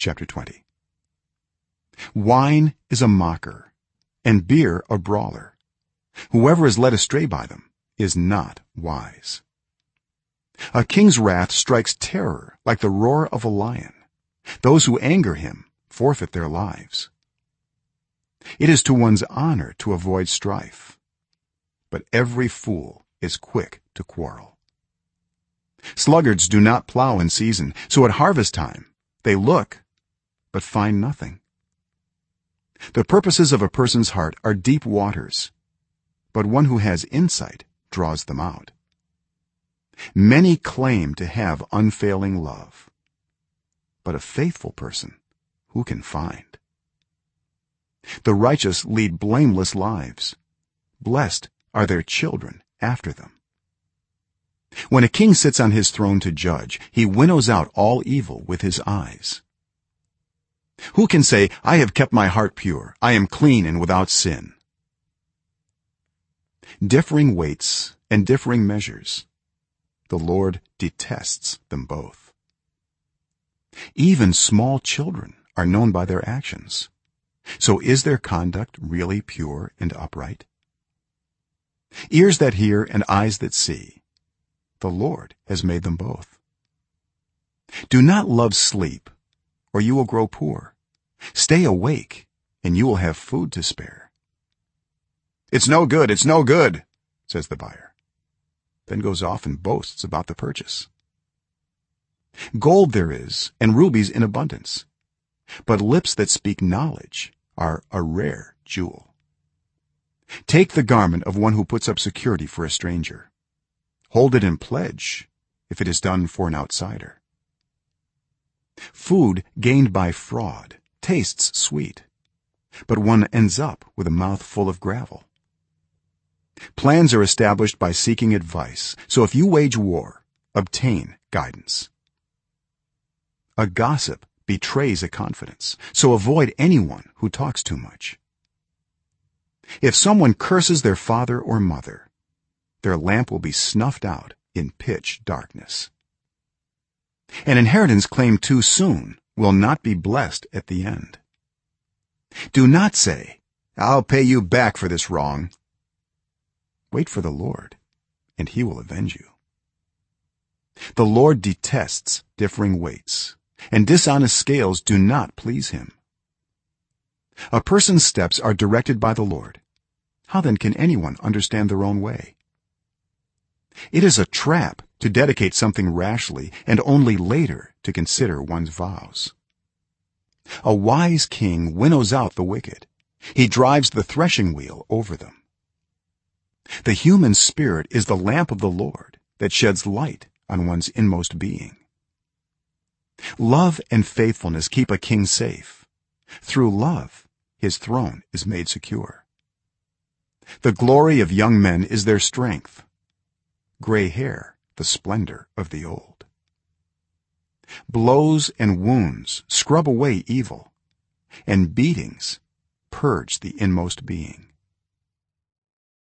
chapter 20 wine is a mocker and beer a brawler. Whoever is led astray by them is not wise. A king's wrath strikes terror like the roar of a lion. Those who anger him forfeit their lives. It is to one's honor to avoid strife but every fool is quick to quarrel. Sluggards do not plow in season so at harvest time they look but find nothing. The purposes of a person's heart are deep waters but one who has insight draws them out. Many claim to have unfailing love but a faithful person who can find. The righteous lead blameless lives. Blessed are their children after them. When a king sits on his throne to judge he winnows out all evil with his eyes who can say i have kept my heart pure. I am clean and without sin. Differing weights and differing measures. The lord detests them both. Even small children are known by their actions. So is their conduct really pure and upright? Ears that hear and eyes that see. The lord has made them both. Do not love sleep or you will grow poor stay awake and you will have food to spare. It's no good it's no good says the buyer. Then goes off and boasts about the purchase. Gold there is and rubies in abundance but lips that speak knowledge are a rare jewel. Take the garment of one who puts up security for a stranger. Hold it in pledge if it is done for an outsider. Food gained by fraud tastes sweet but one ends up with a mouth full of gravel. Plans are established by seeking advice so if you wage war obtain guidance. A gossip betrays a confidence so avoid anyone who talks too much. If someone curses their father or mother their lamp will be snuffed out in pitch darkness. An inheritance claimed too soon will not be blessed at the end. Do not say i'll pay you back for this wrong. Wait for the lord and he will avenge you. The lord detests differing weights and dishonest scales do not please him. A person's steps are directed by the lord. How then can anyone understand their own way it is a trap to dedicate something rashly and only later to consider one's vows. A wise king winnows out the wicked. He drives the threshing wheel over them. The human spirit is the lamp of the lord that sheds light on one's inmost being. Love and faithfulness keep a king safe. Through love his throne is made secure. The glory of young men is their strength gray hair the splendor of the old. Blows and wounds scrub away evil and beatings purge the inmost being